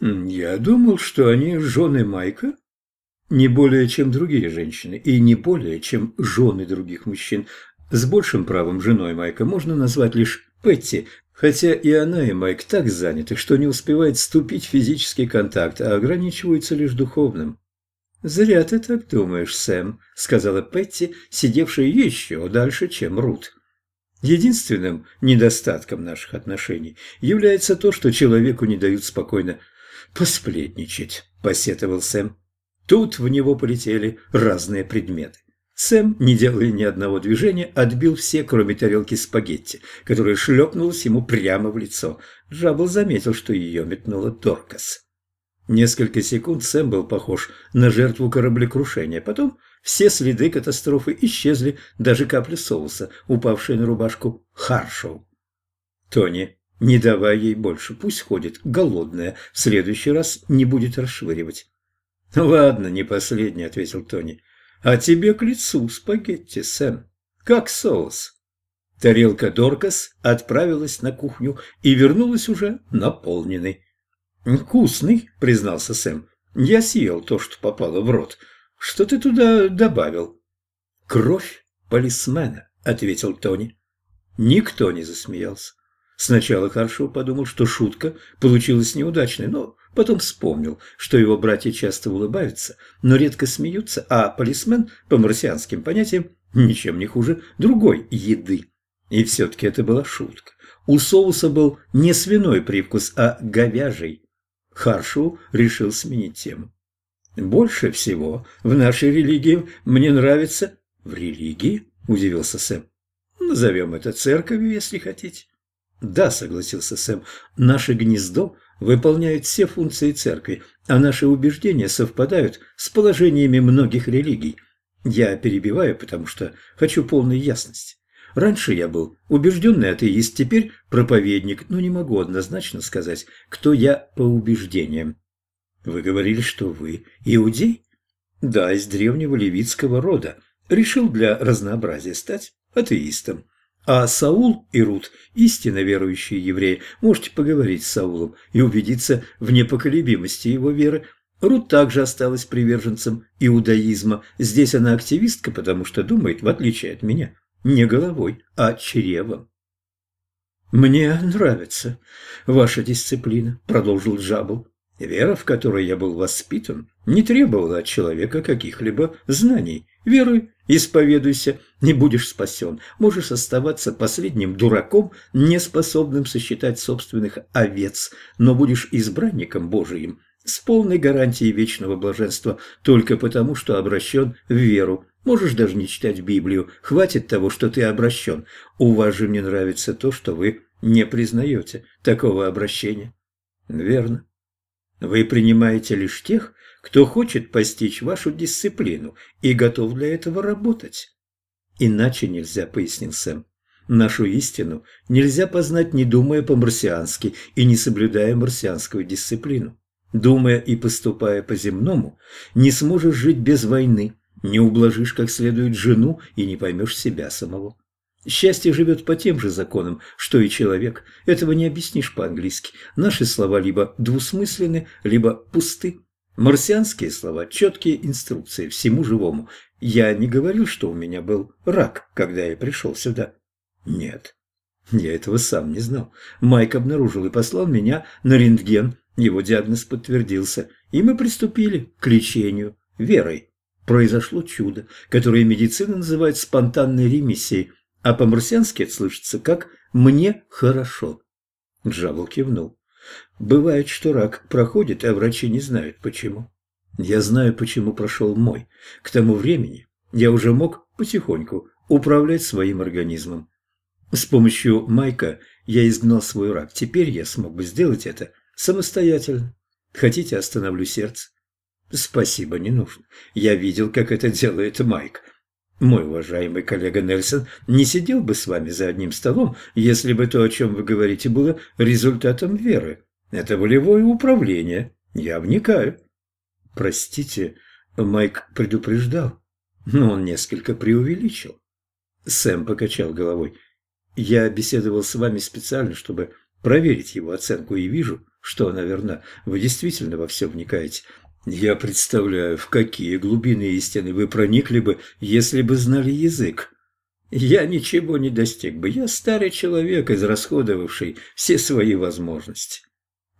Я думал, что они жены Майка не более, чем другие женщины, и не более, чем жены других мужчин. С большим правом женой Майка можно назвать лишь Петти, хотя и она, и Майк так заняты, что не успевает вступить в физический контакт, а ограничиваются лишь духовным. «Зря ты так думаешь, Сэм», — сказала Петти, сидевшая еще дальше, чем Рут. Единственным недостатком наших отношений является то, что человеку не дают спокойно посплетничать, посетовал Сэм. Тут в него полетели разные предметы. Сэм, не делая ни одного движения, отбил все, кроме тарелки спагетти, которая шлепнулась ему прямо в лицо. Джабл заметил, что ее метнула Доркас. Несколько секунд Сэм был похож на жертву кораблекрушения. Потом все следы катастрофы исчезли, даже капля соуса, упавшая на рубашку Харшоу. Тони, не давай ей больше, пусть ходит голодная, в следующий раз не будет расшвыривать. «Ладно, не последний», — ответил Тони. «А тебе к лицу спагетти, Сэм. Как соус». Тарелка Доркас отправилась на кухню и вернулась уже наполненной. «Вкусный», — признался Сэм. «Я съел то, что попало в рот. Что ты туда добавил?» «Кровь полисмена», — ответил Тони. Никто не засмеялся. Сначала Харшоу подумал, что шутка получилась неудачной, но потом вспомнил, что его братья часто улыбаются, но редко смеются, а полисмен, по марсианским понятиям, ничем не хуже другой еды. И все-таки это была шутка. У соуса был не свиной привкус, а говяжий. Харшу решил сменить тему. «Больше всего в нашей религии мне нравится...» «В религии?» – удивился Сэм. «Назовем это церковью, если хотите». «Да», – согласился Сэм, – «наше гнездо выполняет все функции церкви, а наши убеждения совпадают с положениями многих религий. Я перебиваю, потому что хочу полной ясности. Раньше я был убежденный атеист, теперь проповедник, но не могу однозначно сказать, кто я по убеждениям. Вы говорили, что вы иудей? Да, из древнего левитского рода. Решил для разнообразия стать атеистом. А Саул и Рут – истинно верующие евреи. Можете поговорить с Саулом и убедиться в непоколебимости его веры. Рут также осталась приверженцем иудаизма. Здесь она активистка, потому что думает, в отличие от меня не головой, а чревом. «Мне нравится ваша дисциплина», – продолжил Джабл. «Вера, в которой я был воспитан, не требовала от человека каких-либо знаний. Веруй, исповедуйся, не будешь спасен. Можешь оставаться последним дураком, неспособным сосчитать собственных овец, но будешь избранником Божиим, с полной гарантией вечного блаженства, только потому, что обращен в веру, Можешь даже не читать Библию. Хватит того, что ты обращен. У вас же мне нравится то, что вы не признаете такого обращения. Верно. Вы принимаете лишь тех, кто хочет постичь вашу дисциплину и готов для этого работать. Иначе нельзя, пояснил Сэм. Нашу истину нельзя познать, не думая по-марсиански и не соблюдая марсианскую дисциплину. Думая и поступая по-земному, не сможешь жить без войны, не ублажишь как следует жену и не поймешь себя самого. Счастье живет по тем же законам, что и человек. Этого не объяснишь по-английски. Наши слова либо двусмысленны, либо пусты. Марсианские слова – четкие инструкции всему живому. Я не говорил, что у меня был рак, когда я пришел сюда. Нет, я этого сам не знал. Майк обнаружил и послал меня на рентген. Его диагноз подтвердился, и мы приступили к лечению верой произошло чудо, которое медицина называет спонтанной ремиссией, а по-марсиански это слышится как «мне хорошо». Джавел кивнул. Бывает, что рак проходит, а врачи не знают почему. Я знаю, почему прошел мой. К тому времени я уже мог потихоньку управлять своим организмом. С помощью Майка я изгнал свой рак. Теперь я смог бы сделать это самостоятельно. Хотите, остановлю сердце? Спасибо, не нужно. Я видел, как это делает Майк. Мой уважаемый коллега Нельсон не сидел бы с вами за одним столом, если бы то, о чем вы говорите, было результатом веры. Это волевое управление. Я вникаю. Простите, Майк предупреждал, но он несколько преувеличил. Сэм покачал головой. Я беседовал с вами специально, чтобы проверить его оценку, и вижу, что она верна. Вы действительно во все вникаете. Я представляю, в какие глубины истины вы проникли бы, если бы знали язык. Я ничего не достиг бы. Я старый человек, израсходовавший все свои возможности.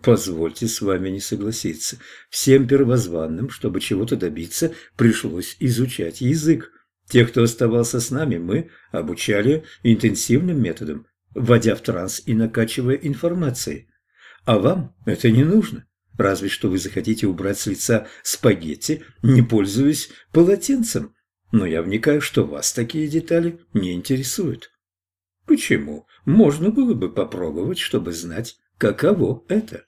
Позвольте с вами не согласиться. Всем первозванным, чтобы чего-то добиться, пришлось изучать язык. Тех, кто оставался с нами, мы обучали интенсивным методом, вводя в транс и накачивая информацией. А вам это не нужно. Разве что вы захотите убрать с лица спагетти, не пользуясь полотенцем. Но я вникаю, что вас такие детали не интересуют. Почему? Можно было бы попробовать, чтобы знать, каково это.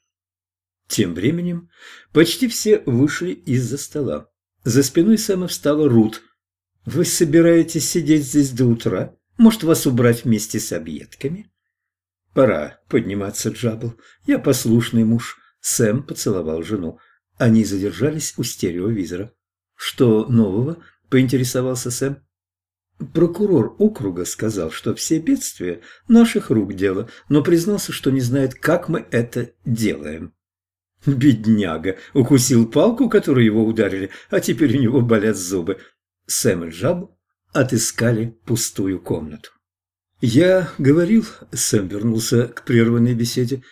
Тем временем почти все вышли из-за стола. За спиной Сэма встала Рут. «Вы собираетесь сидеть здесь до утра? Может, вас убрать вместе с объедками?» «Пора подниматься, Джабл. Я послушный муж». Сэм поцеловал жену. Они задержались у стереовизора. «Что нового?» – поинтересовался Сэм. Прокурор округа сказал, что все бедствия – наших рук дело, но признался, что не знает, как мы это делаем. Бедняга! Укусил палку, которой его ударили, а теперь у него болят зубы. Сэм и Джаб отыскали пустую комнату. «Я говорил», — Сэм вернулся к прерванной беседе,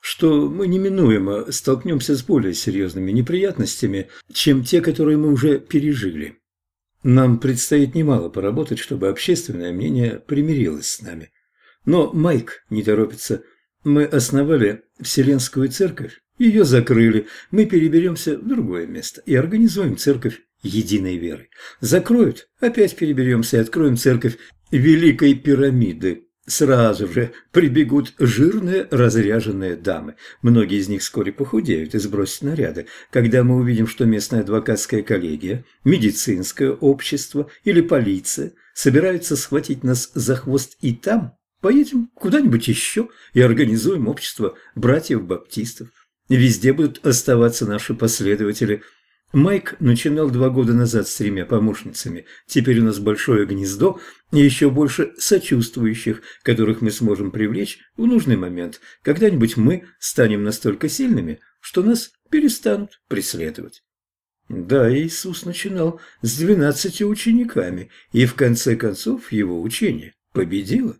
«что мы неминуемо столкнемся с более серьезными неприятностями, чем те, которые мы уже пережили. Нам предстоит немало поработать, чтобы общественное мнение примирилось с нами. Но Майк не торопится. Мы основали Вселенскую Церковь, ее закрыли, мы переберемся в другое место и организуем церковь единой веры. Закроют, опять переберемся и откроем церковь Великой Пирамиды. Сразу же прибегут жирные разряженные дамы. Многие из них вскоре похудеют и сбросят наряды. Когда мы увидим, что местная адвокатская коллегия, медицинское общество или полиция собираются схватить нас за хвост и там, поедем куда-нибудь еще и организуем общество братьев-баптистов. Везде будут оставаться наши последователи – Майк начинал два года назад с тремя помощницами. Теперь у нас большое гнездо и еще больше сочувствующих, которых мы сможем привлечь в нужный момент. Когда-нибудь мы станем настолько сильными, что нас перестанут преследовать. Да, Иисус начинал с двенадцати учениками, и в конце концов его учение победило.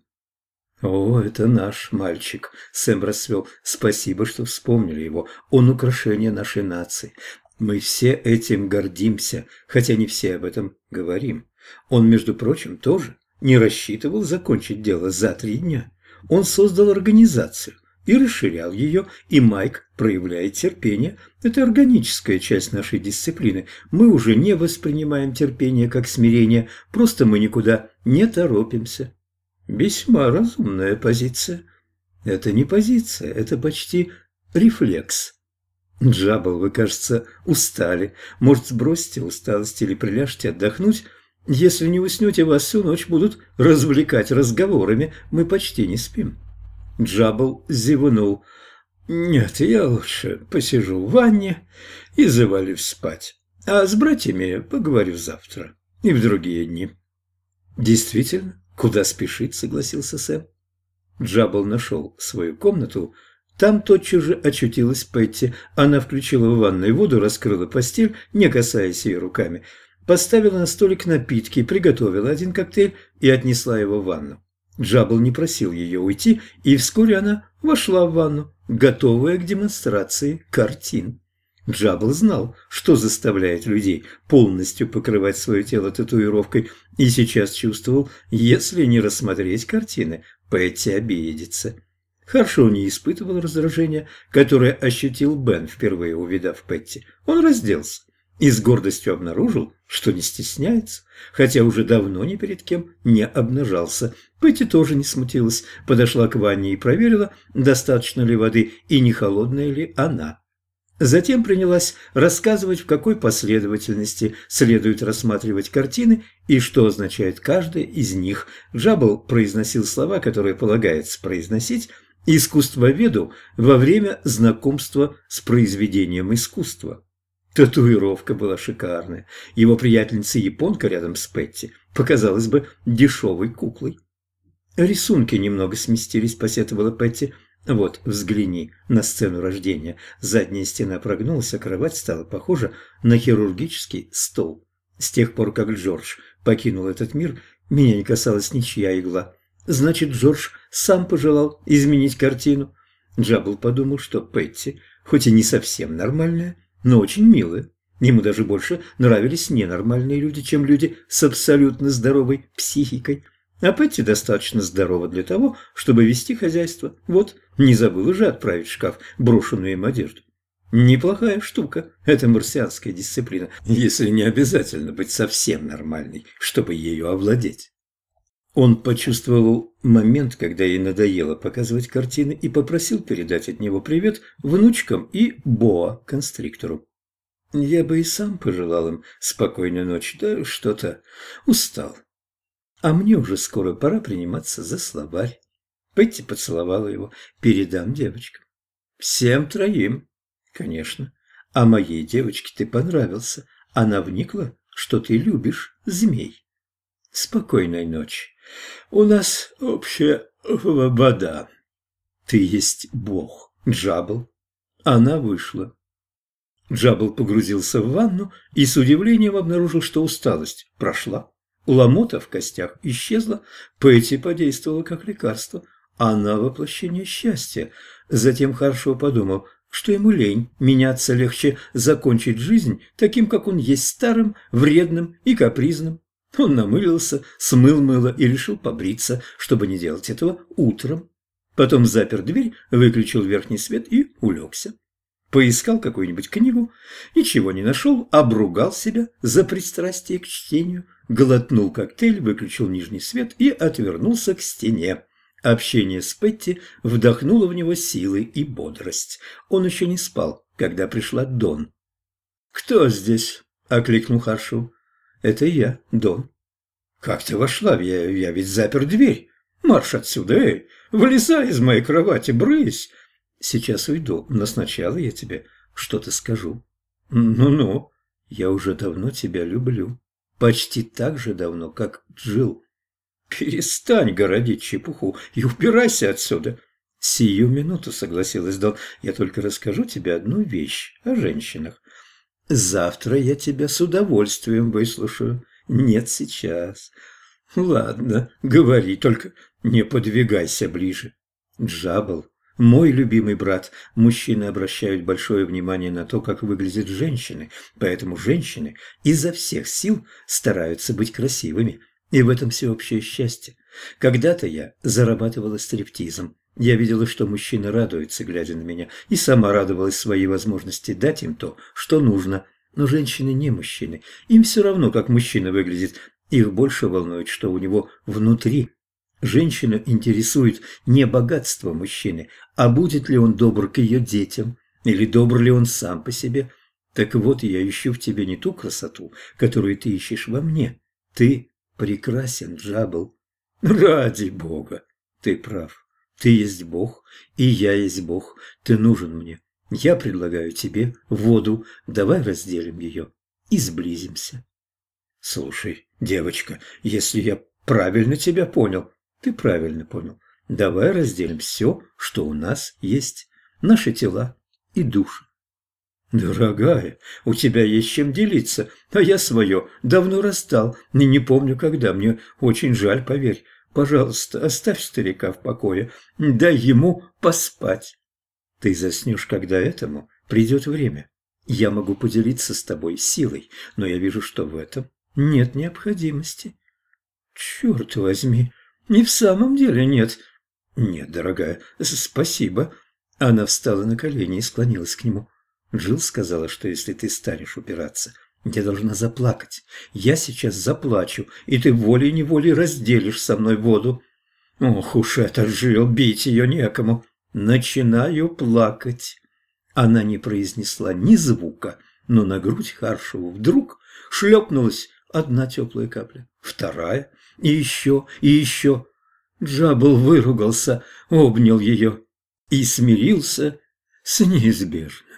«О, это наш мальчик», — Сэм расцвел. «Спасибо, что вспомнили его. Он украшение нашей нации. Мы все этим гордимся, хотя не все об этом говорим. Он, между прочим, тоже не рассчитывал закончить дело за три дня. Он создал организацию и расширял ее, и Майк проявляет терпение. Это органическая часть нашей дисциплины. Мы уже не воспринимаем терпение как смирение, просто мы никуда не торопимся. Весьма разумная позиция. Это не позиция, это почти рефлекс. Джабл, вы, кажется, устали. Может, сбросите усталость или приляжете отдохнуть? Если не уснете, вас всю ночь будут развлекать разговорами. Мы почти не спим». Джабл зевнул. «Нет, я лучше посижу в ванне и завалюсь спать. А с братьями поговорю завтра и в другие дни». «Действительно, куда спешить?» – согласился Сэм. Джабл нашел свою комнату – там тотчас же очутилась Петти. Она включила в ванной воду, раскрыла постель, не касаясь ее руками, поставила на столик напитки, приготовила один коктейль и отнесла его в ванну. Джабл не просил ее уйти, и вскоре она вошла в ванну, готовая к демонстрации картин. Джабл знал, что заставляет людей полностью покрывать свое тело татуировкой, и сейчас чувствовал, если не рассмотреть картины, Петти обидится. Хорошо не испытывал раздражения, которое ощутил Бен, впервые увидав Петти. Он разделся и с гордостью обнаружил, что не стесняется, хотя уже давно ни перед кем не обнажался. Петти тоже не смутилась, подошла к ванне и проверила, достаточно ли воды и не холодная ли она. Затем принялась рассказывать, в какой последовательности следует рассматривать картины и что означает каждая из них. Джабл произносил слова, которые полагается произносить, искусствоведу во время знакомства с произведением искусства. Татуировка была шикарная. Его приятельница-японка рядом с Петти показалась бы дешевой куклой. Рисунки немного сместились, посетовала Петти. Вот, взгляни на сцену рождения. Задняя стена прогнулась, а кровать стала похожа на хирургический стол. С тех пор, как Джордж покинул этот мир, меня не касалась ничья игла. Значит, Джордж сам пожелал изменить картину. Джаббл подумал, что Петти, хоть и не совсем нормальная, но очень милая. Ему даже больше нравились ненормальные люди, чем люди с абсолютно здоровой психикой. А Петти достаточно здорова для того, чтобы вести хозяйство. Вот, не забыла же отправить в шкаф брошенную им одежду. Неплохая штука, эта марсианская дисциплина, если не обязательно быть совсем нормальной, чтобы ею овладеть. Он почувствовал момент, когда ей надоело показывать картины, и попросил передать от него привет внучкам и Боа-констриктору. Я бы и сам пожелал им спокойной ночи, да что-то устал. А мне уже скоро пора приниматься за словарь. Петти поцеловала его. Передам девочкам. Всем троим. Конечно. А моей девочке ты понравился. Она вникла, что ты любишь змей. Спокойной ночи. У нас общая вода. Ты есть бог, Джабл. Она вышла. Джабл погрузился в ванну и с удивлением обнаружил, что усталость прошла. Ломота в костях исчезла, Пэтти подействовала как лекарство. Она воплощение счастья. Затем хорошо подумал, что ему лень, меняться легче закончить жизнь таким, как он есть, старым, вредным и капризным. Он намылился, смыл мыло и решил побриться, чтобы не делать этого утром. Потом запер дверь, выключил верхний свет и улегся. Поискал какую-нибудь книгу, ничего не нашел, обругал себя за пристрастие к чтению, глотнул коктейль, выключил нижний свет и отвернулся к стене. Общение с Петти вдохнуло в него силы и бодрость. Он еще не спал, когда пришла Дон. «Кто здесь?» – окликнул Харшу. «Это я, Дон». «Как ты вошла? Я, я ведь запер дверь. Марш отсюда, эй! Вылезай из моей кровати, брысь!» Сейчас уйду, но сначала я тебе что-то скажу. Ну-ну, я уже давно тебя люблю. Почти так же давно, как Джил. Перестань городить чепуху и убирайся отсюда. Сию минуту согласилась Дон. Я только расскажу тебе одну вещь о женщинах. Завтра я тебя с удовольствием выслушаю. Нет, сейчас. Ладно, говори, только не подвигайся ближе. Джабл мой любимый брат, мужчины обращают большое внимание на то, как выглядят женщины, поэтому женщины изо всех сил стараются быть красивыми, и в этом всеобщее счастье. Когда-то я зарабатывала стриптизом. Я видела, что мужчины радуются, глядя на меня, и сама радовалась своей возможности дать им то, что нужно. Но женщины не мужчины. Им все равно, как мужчина выглядит. Их больше волнует, что у него внутри. Женщину интересует не богатство мужчины, а будет ли он добр к ее детям, или добр ли он сам по себе. Так вот, я ищу в тебе не ту красоту, которую ты ищешь во мне. Ты прекрасен, Джабл. Ради Бога, ты прав. Ты есть Бог, и я есть Бог. Ты нужен мне. Я предлагаю тебе воду. Давай разделим ее и сблизимся. Слушай, девочка, если я правильно тебя понял, ты правильно понял. Давай разделим все, что у нас есть. Наши тела и души. Дорогая, у тебя есть чем делиться, а я свое давно расстал, и не помню когда. Мне очень жаль, поверь. Пожалуйста, оставь старика в покое, дай ему поспать. Ты заснешь, когда этому придет время. Я могу поделиться с тобой силой, но я вижу, что в этом нет необходимости. Черт возьми, не в самом деле нет. Нет, дорогая, спасибо. Она встала на колени и склонилась к нему. Джилл сказала, что если ты станешь упираться, я должна заплакать. Я сейчас заплачу, и ты волей-неволей разделишь со мной воду. Ох уж это Джилл, бить ее некому. Начинаю плакать. Она не произнесла ни звука, но на грудь Харшеву вдруг шлепнулась одна теплая капля, вторая, и еще, и еще. Джабл выругался, обнял ее и смирился с неизбежным.